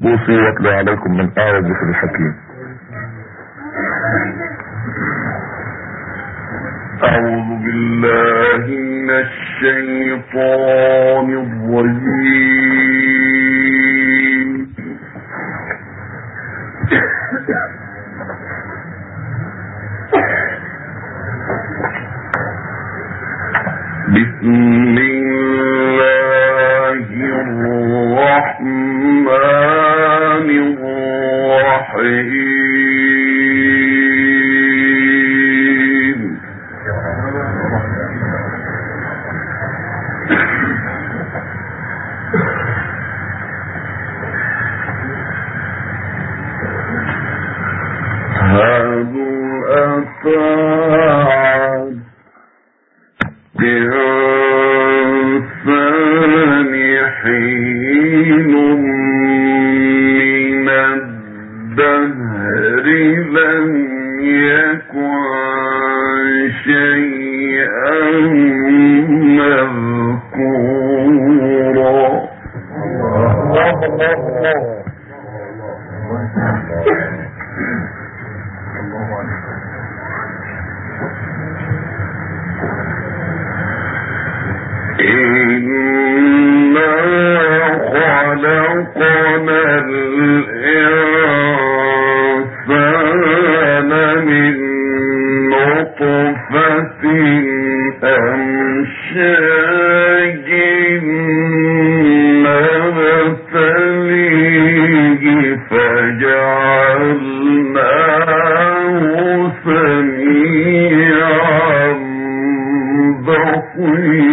بوصي واتلو عليكم من آية ذكر الحكيم. أعوذ بالله من الشيطان الرجيم.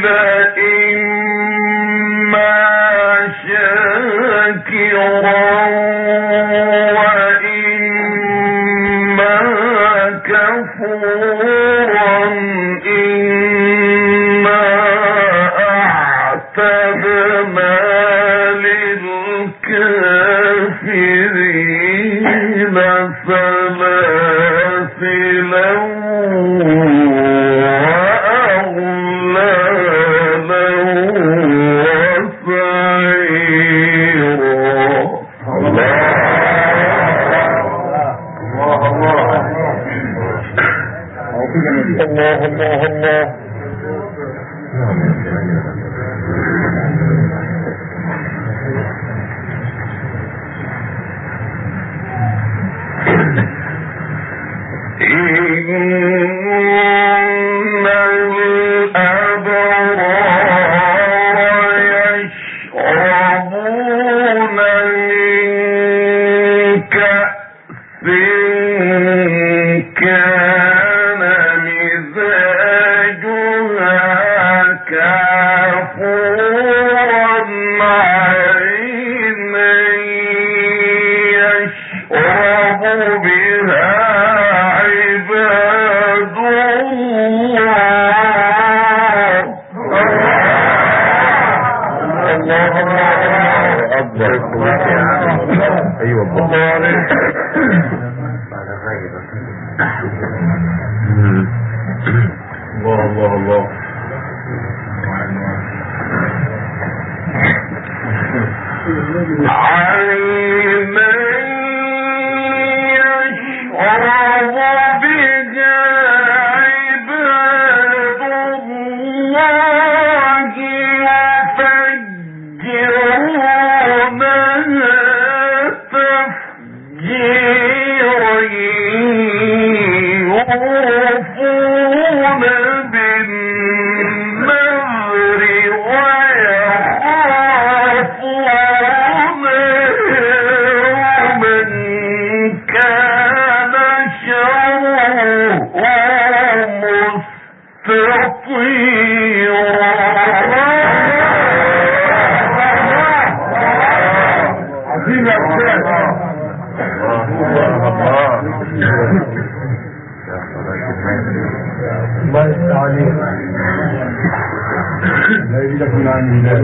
الله الحليم يشعر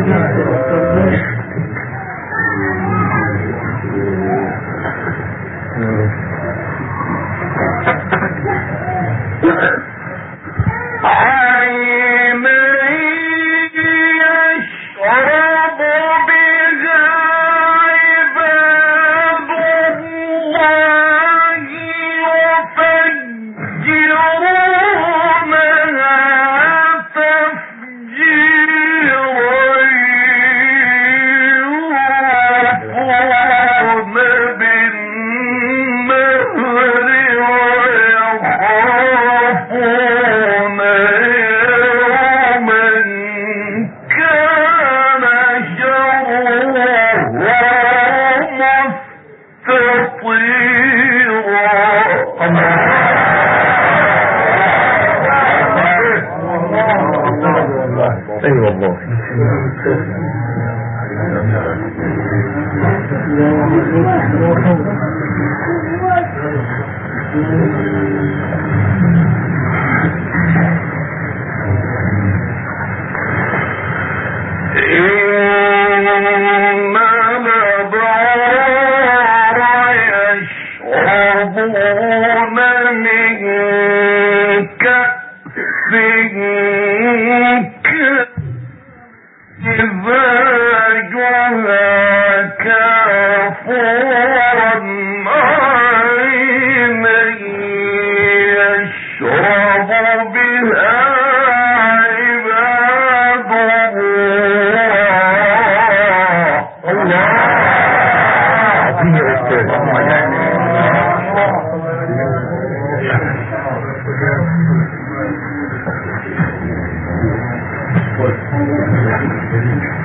Obrigado. đây một một Amen.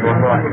ございます。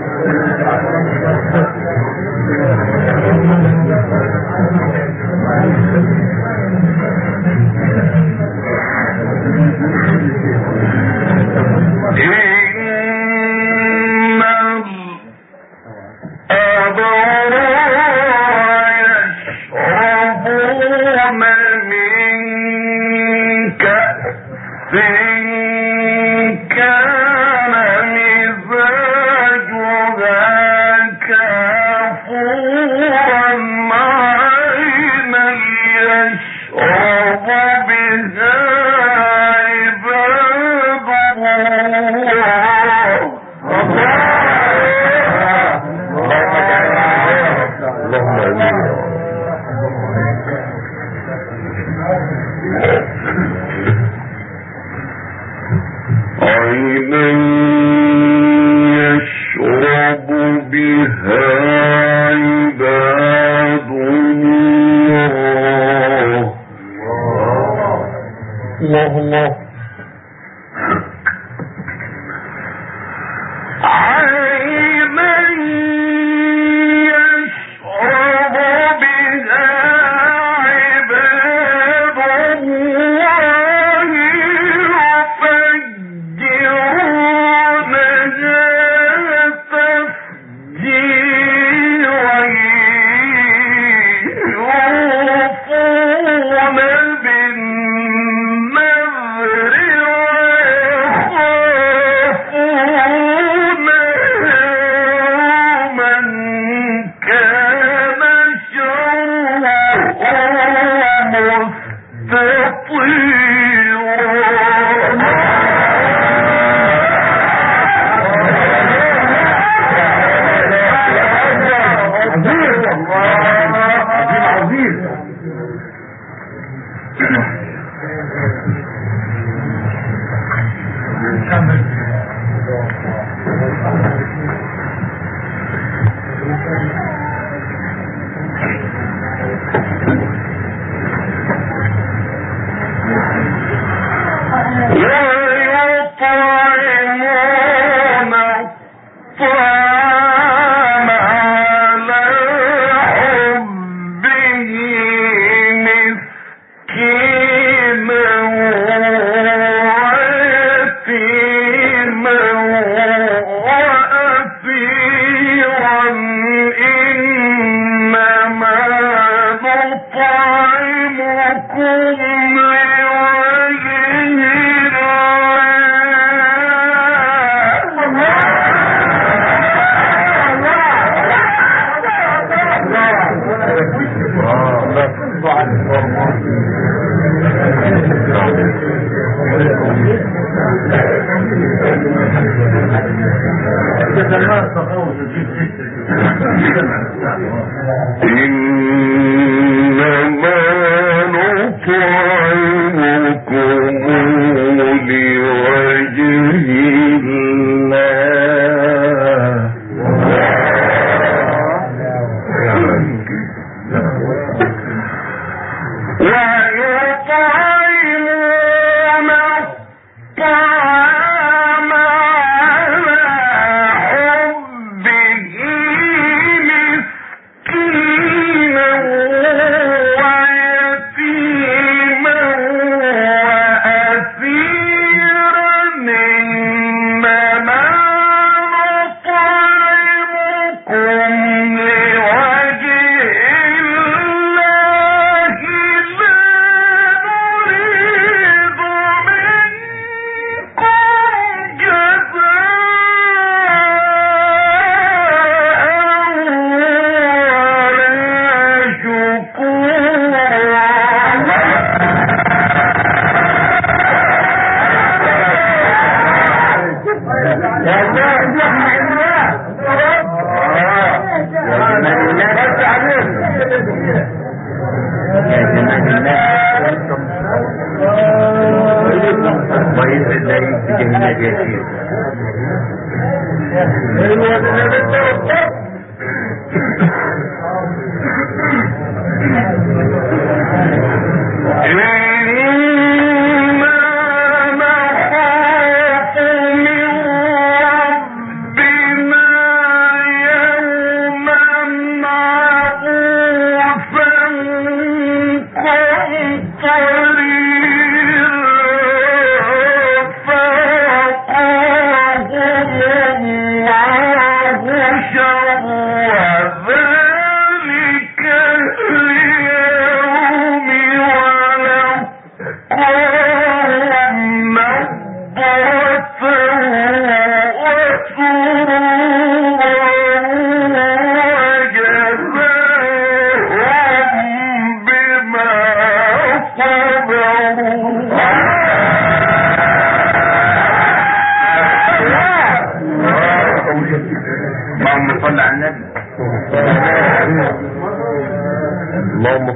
咱们早上我就去，去去去，去那个干活。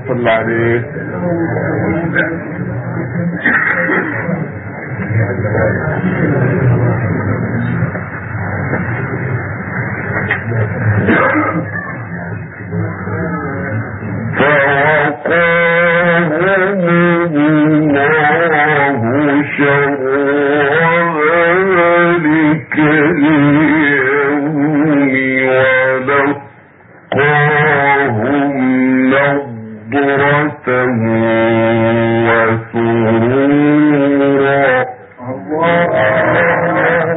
صلى عليه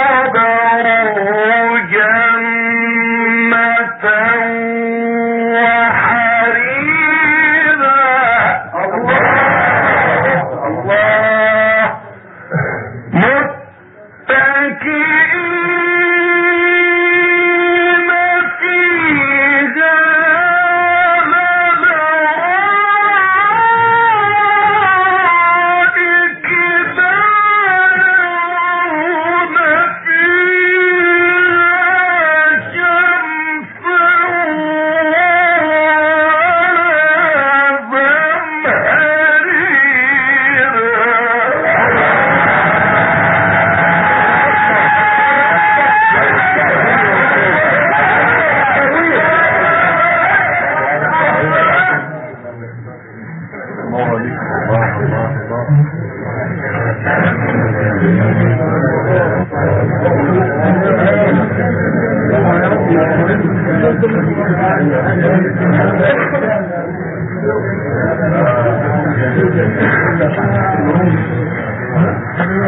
نادى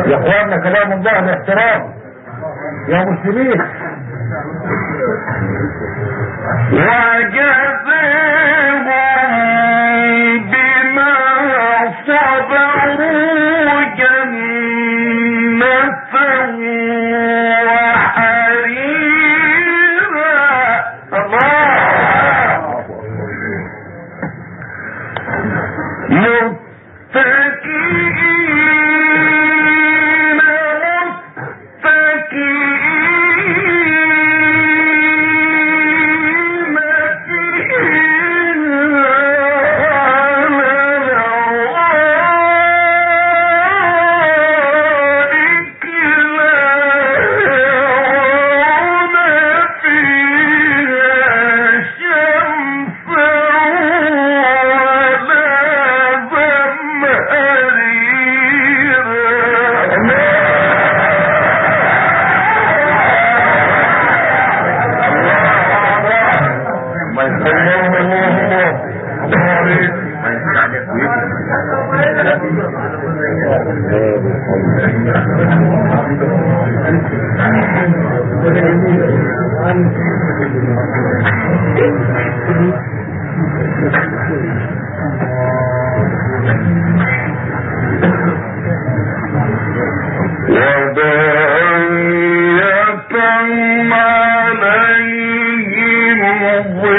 يا اخوانا كلام الله الاحترام يا مسلمين.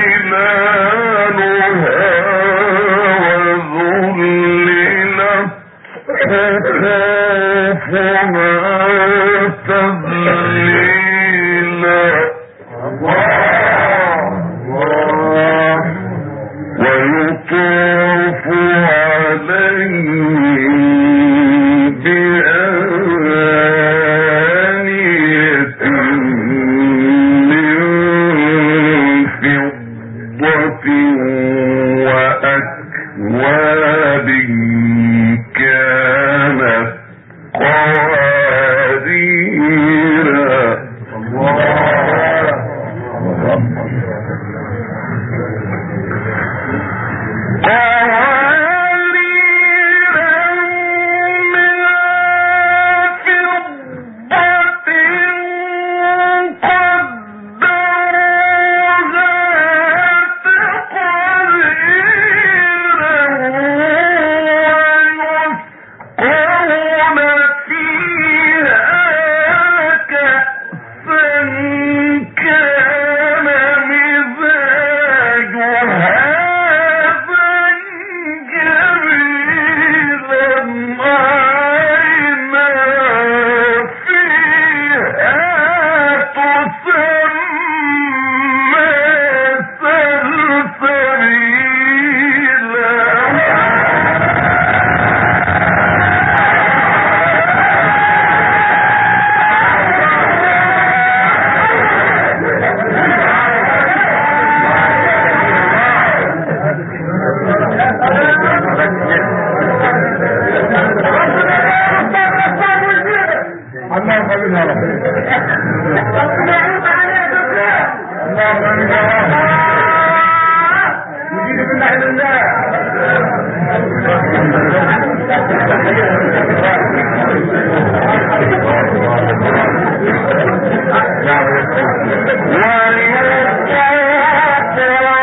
Amen. Yeah, yeah, yeah.